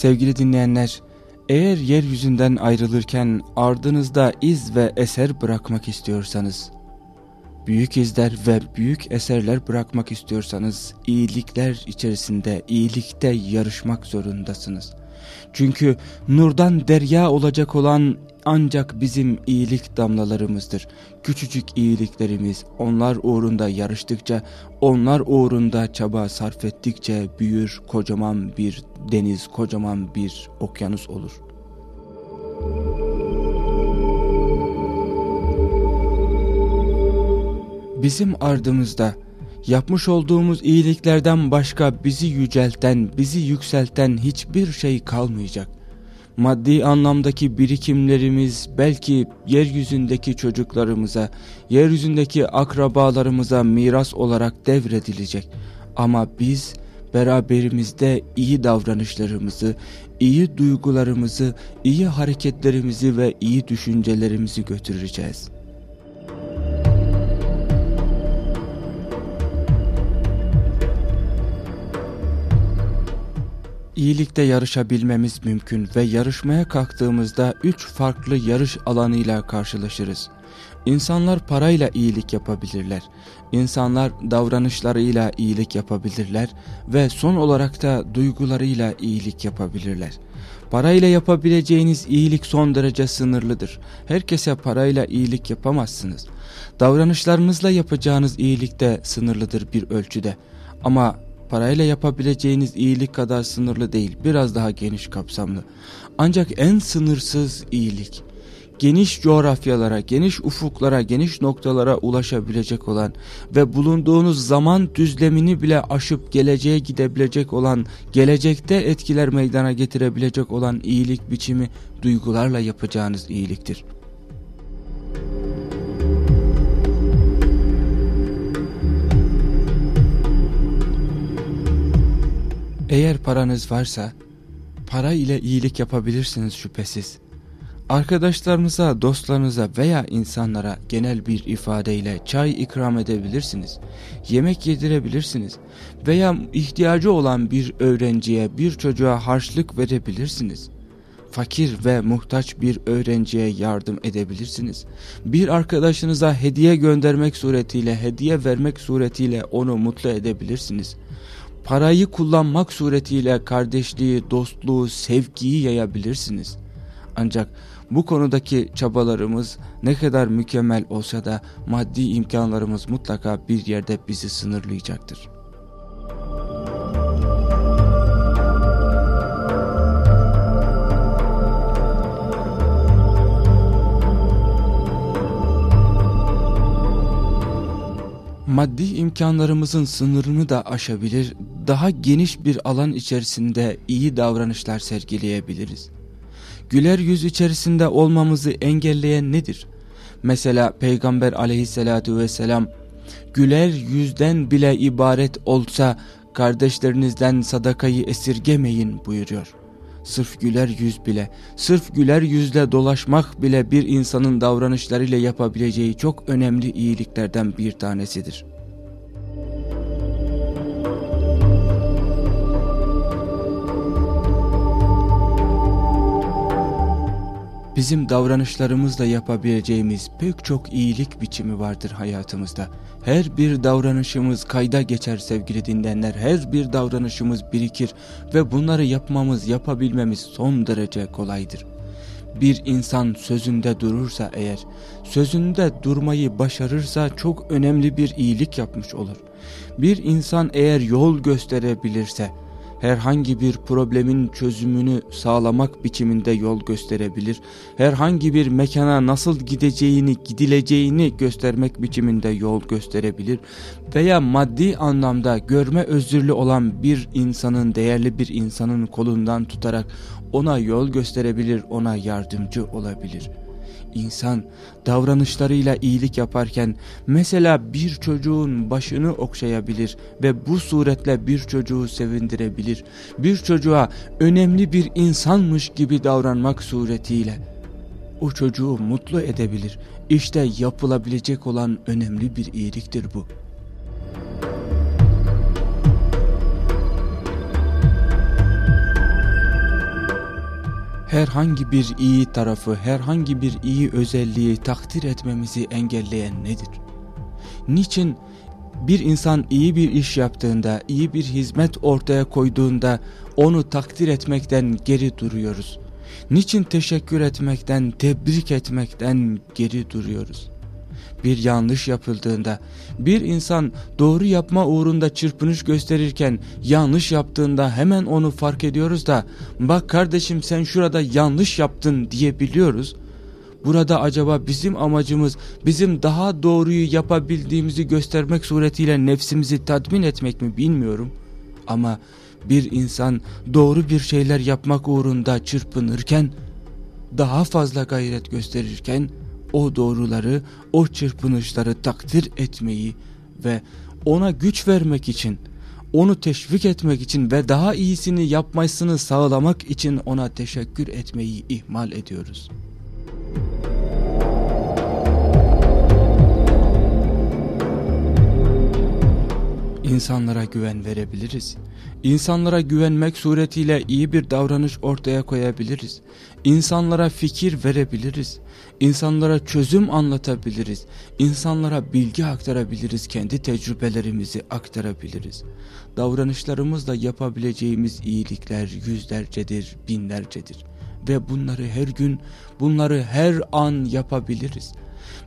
Sevgili dinleyenler, eğer yeryüzünden ayrılırken ardınızda iz ve eser bırakmak istiyorsanız, büyük izler ve büyük eserler bırakmak istiyorsanız, iyilikler içerisinde, iyilikte yarışmak zorundasınız. Çünkü nurdan derya olacak olan ancak bizim iyilik damlalarımızdır. Küçücük iyiliklerimiz onlar uğrunda yarıştıkça, onlar uğrunda çaba sarf ettikçe büyür kocaman bir deniz, kocaman bir okyanus olur. Bizim ardımızda yapmış olduğumuz iyiliklerden başka bizi yücelten, bizi yükselten hiçbir şey kalmayacak. Maddi anlamdaki birikimlerimiz belki yeryüzündeki çocuklarımıza, yeryüzündeki akrabalarımıza miras olarak devredilecek. Ama biz beraberimizde iyi davranışlarımızı, iyi duygularımızı, iyi hareketlerimizi ve iyi düşüncelerimizi götüreceğiz.'' İyilikte yarışabilmemiz mümkün ve yarışmaya kalktığımızda üç farklı yarış alanıyla karşılaşırız. İnsanlar parayla iyilik yapabilirler. İnsanlar davranışlarıyla iyilik yapabilirler ve son olarak da duygularıyla iyilik yapabilirler. Parayla yapabileceğiniz iyilik son derece sınırlıdır. Herkese parayla iyilik yapamazsınız. Davranışlarınızla yapacağınız iyilik de sınırlıdır bir ölçüde. Ama parayla yapabileceğiniz iyilik kadar sınırlı değil, biraz daha geniş kapsamlı. Ancak en sınırsız iyilik, geniş coğrafyalara, geniş ufuklara, geniş noktalara ulaşabilecek olan ve bulunduğunuz zaman düzlemini bile aşıp geleceğe gidebilecek olan, gelecekte etkiler meydana getirebilecek olan iyilik biçimi duygularla yapacağınız iyiliktir. Eğer paranız varsa para ile iyilik yapabilirsiniz şüphesiz. Arkadaşlarınıza, dostlarınıza veya insanlara genel bir ifadeyle çay ikram edebilirsiniz. Yemek yedirebilirsiniz. Veya ihtiyacı olan bir öğrenciye, bir çocuğa harçlık verebilirsiniz. Fakir ve muhtaç bir öğrenciye yardım edebilirsiniz. Bir arkadaşınıza hediye göndermek suretiyle, hediye vermek suretiyle onu mutlu edebilirsiniz parayı kullanmak suretiyle kardeşliği, dostluğu, sevgiyi yayabilirsiniz. Ancak bu konudaki çabalarımız ne kadar mükemmel olsa da maddi imkanlarımız mutlaka bir yerde bizi sınırlayacaktır. maddi imkanlarımızın sınırını da aşabilir, daha geniş bir alan içerisinde iyi davranışlar sergileyebiliriz. Güler yüz içerisinde olmamızı engelleyen nedir? Mesela Peygamber aleyhissalatu vesselam, güler yüzden bile ibaret olsa kardeşlerinizden sadakayı esirgemeyin buyuruyor. Sırf güler yüz bile, sırf güler yüzle dolaşmak bile bir insanın davranışlarıyla yapabileceği çok önemli iyiliklerden bir tanesidir. Bizim davranışlarımızla yapabileceğimiz pek çok iyilik biçimi vardır hayatımızda. Her bir davranışımız kayda geçer sevgili dinleyenler. Her bir davranışımız birikir ve bunları yapmamız, yapabilmemiz son derece kolaydır. Bir insan sözünde durursa eğer, sözünde durmayı başarırsa çok önemli bir iyilik yapmış olur. Bir insan eğer yol gösterebilirse, herhangi bir problemin çözümünü sağlamak biçiminde yol gösterebilir, herhangi bir mekana nasıl gideceğini, gidileceğini göstermek biçiminde yol gösterebilir veya maddi anlamda görme özürlü olan bir insanın, değerli bir insanın kolundan tutarak ona yol gösterebilir, ona yardımcı olabilir.'' İnsan davranışlarıyla iyilik yaparken mesela bir çocuğun başını okşayabilir ve bu suretle bir çocuğu sevindirebilir. Bir çocuğa önemli bir insanmış gibi davranmak suretiyle o çocuğu mutlu edebilir. İşte yapılabilecek olan önemli bir iyiliktir bu. Herhangi bir iyi tarafı, herhangi bir iyi özelliği takdir etmemizi engelleyen nedir? Niçin bir insan iyi bir iş yaptığında, iyi bir hizmet ortaya koyduğunda onu takdir etmekten geri duruyoruz? Niçin teşekkür etmekten, tebrik etmekten geri duruyoruz? Bir yanlış yapıldığında, bir insan doğru yapma uğrunda çırpınış gösterirken yanlış yaptığında hemen onu fark ediyoruz da bak kardeşim sen şurada yanlış yaptın diyebiliyoruz. Burada acaba bizim amacımız bizim daha doğruyu yapabildiğimizi göstermek suretiyle nefsimizi tatmin etmek mi bilmiyorum. Ama bir insan doğru bir şeyler yapmak uğrunda çırpınırken, daha fazla gayret gösterirken o doğruları, o çırpınışları takdir etmeyi ve ona güç vermek için, onu teşvik etmek için ve daha iyisini yapmasını sağlamak için ona teşekkür etmeyi ihmal ediyoruz. İnsanlara güven verebiliriz. İnsanlara güvenmek suretiyle iyi bir davranış ortaya koyabiliriz. İnsanlara fikir verebiliriz. İnsanlara çözüm anlatabiliriz. İnsanlara bilgi aktarabiliriz. Kendi tecrübelerimizi aktarabiliriz. Davranışlarımızla yapabileceğimiz iyilikler yüzlercedir, binlercedir. Ve bunları her gün, bunları her an yapabiliriz.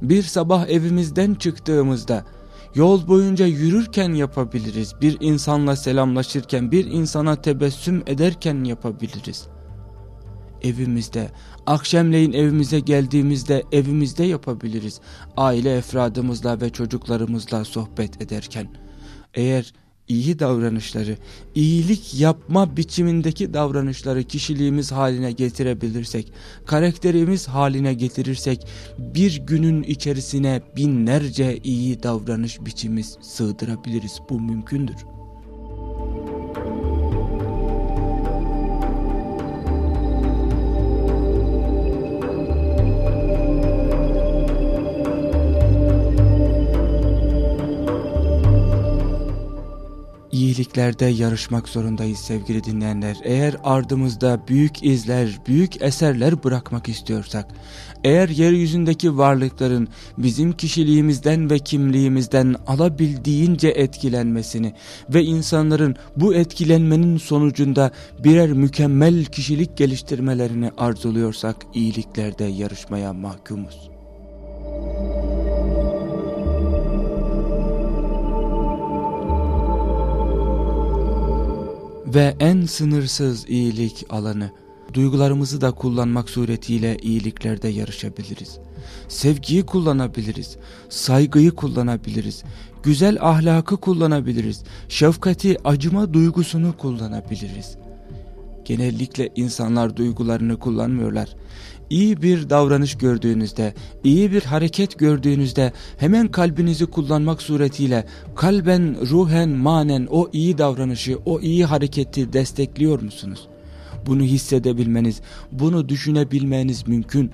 Bir sabah evimizden çıktığımızda, Yol boyunca yürürken yapabiliriz. Bir insanla selamlaşırken, bir insana tebessüm ederken yapabiliriz. Evimizde, akşamleyin evimize geldiğimizde evimizde yapabiliriz. Aile efradımızla ve çocuklarımızla sohbet ederken. Eğer iyi davranışları, iyilik yapma biçimindeki davranışları kişiliğimiz haline getirebilirsek, karakterimiz haline getirirsek, bir günün içerisine binlerce iyi davranış biçimi sığdırabiliriz. Bu mümkündür. İyiliklerde yarışmak zorundayız sevgili dinleyenler. Eğer ardımızda büyük izler, büyük eserler bırakmak istiyorsak, eğer yeryüzündeki varlıkların bizim kişiliğimizden ve kimliğimizden alabildiğince etkilenmesini ve insanların bu etkilenmenin sonucunda birer mükemmel kişilik geliştirmelerini arzuluyorsak iyiliklerde yarışmaya mahkumuz. Ve en sınırsız iyilik alanı. Duygularımızı da kullanmak suretiyle iyiliklerde yarışabiliriz. Sevgiyi kullanabiliriz, saygıyı kullanabiliriz, güzel ahlakı kullanabiliriz, şefkati, acıma duygusunu kullanabiliriz. Genellikle insanlar duygularını kullanmıyorlar iyi bir davranış gördüğünüzde, iyi bir hareket gördüğünüzde hemen kalbinizi kullanmak suretiyle kalben, ruhen, manen o iyi davranışı, o iyi hareketi destekliyor musunuz? Bunu hissedebilmeniz, bunu düşünebilmeniz mümkün.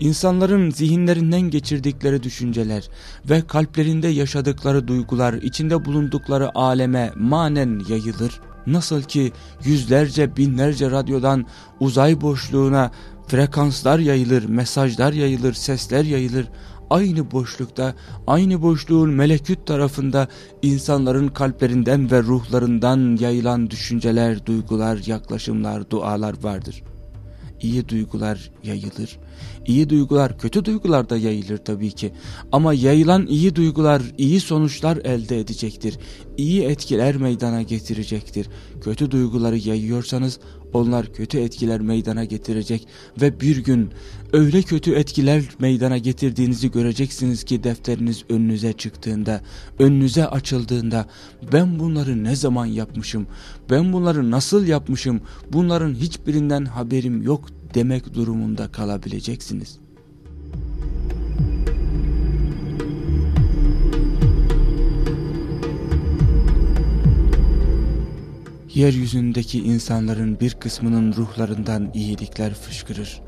İnsanların zihinlerinden geçirdikleri düşünceler ve kalplerinde yaşadıkları duygular içinde bulundukları aleme manen yayılır. Nasıl ki yüzlerce binlerce radyodan uzay boşluğuna frekanslar yayılır, mesajlar yayılır, sesler yayılır. Aynı boşlukta, aynı boşluğun meleküt tarafında insanların kalplerinden ve ruhlarından yayılan düşünceler, duygular, yaklaşımlar, dualar vardır. İyi duygular yayılır. İyi duygular kötü duygular da yayılır tabii ki. Ama yayılan iyi duygular iyi sonuçlar elde edecektir. İyi etkiler meydana getirecektir. Kötü duyguları yayıyorsanız onlar kötü etkiler meydana getirecek ve bir gün öyle kötü etkiler meydana getirdiğinizi göreceksiniz ki defteriniz önünüze çıktığında, önünüze açıldığında ben bunları ne zaman yapmışım, ben bunları nasıl yapmışım, bunların hiçbirinden haberim yok demek durumunda kalabileceksiniz. Yeryüzündeki insanların bir kısmının ruhlarından iyilikler fışkırır.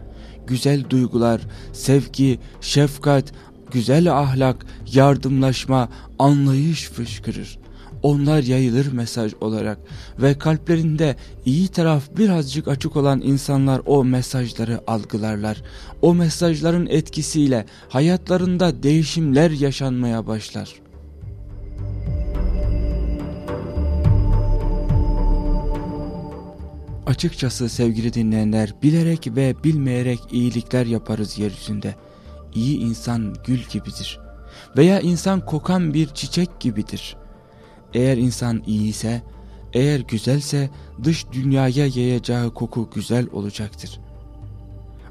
Güzel duygular, sevgi, şefkat, güzel ahlak, yardımlaşma, anlayış fışkırır. onlar yayılır mesaj olarak ve kalplerinde iyi taraf birazcık açık olan insanlar o mesajları algılarlar. O mesajların etkisiyle hayatlarında değişimler yaşanmaya başlar. Açıkçası sevgili dinleyenler bilerek ve bilmeyerek iyilikler yaparız yeryüzünde. İyi insan gül gibidir veya insan kokan bir çiçek gibidir. Eğer insan iyiyse, eğer güzelse dış dünyaya yayacağı koku güzel olacaktır.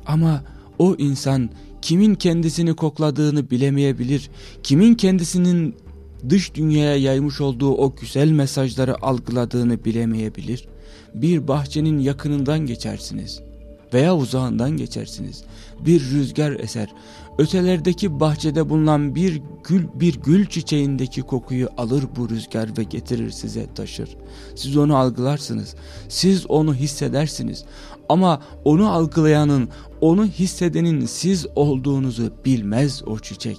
Ama o insan kimin kendisini kokladığını bilemeyebilir, kimin kendisinin dış dünyaya yaymış olduğu o güzel mesajları algıladığını bilemeyebilir. Bir bahçenin yakınından geçersiniz veya uzağından geçersiniz. Bir rüzgar eser, ötelerdeki bahçede bulunan bir gül bir gül çiçeğindeki kokuyu alır bu rüzgar ve getirir size taşır. Siz onu algılarsınız. Siz onu hissedersiniz. Ama onu algılayanın, onu hissedenin siz olduğunuzu bilmez o çiçek.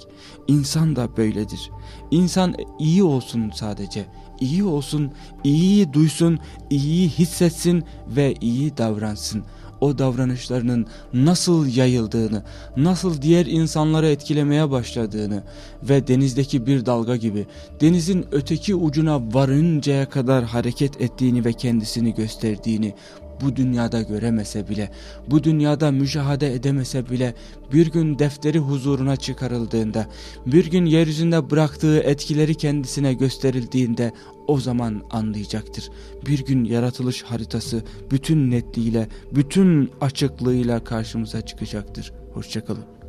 İnsan da böyledir. İnsan iyi olsun sadece. İyi olsun, iyiyi duysun, iyiyi hissetsin ve iyi davransın. O davranışlarının nasıl yayıldığını, nasıl diğer insanları etkilemeye başladığını ve denizdeki bir dalga gibi denizin öteki ucuna varıncaya kadar hareket ettiğini ve kendisini gösterdiğini bu dünyada göremese bile, bu dünyada müşahede edemese bile bir gün defteri huzuruna çıkarıldığında, bir gün yeryüzünde bıraktığı etkileri kendisine gösterildiğinde o zaman anlayacaktır. Bir gün yaratılış haritası bütün netliğiyle, bütün açıklığıyla karşımıza çıkacaktır. Hoşçakalın.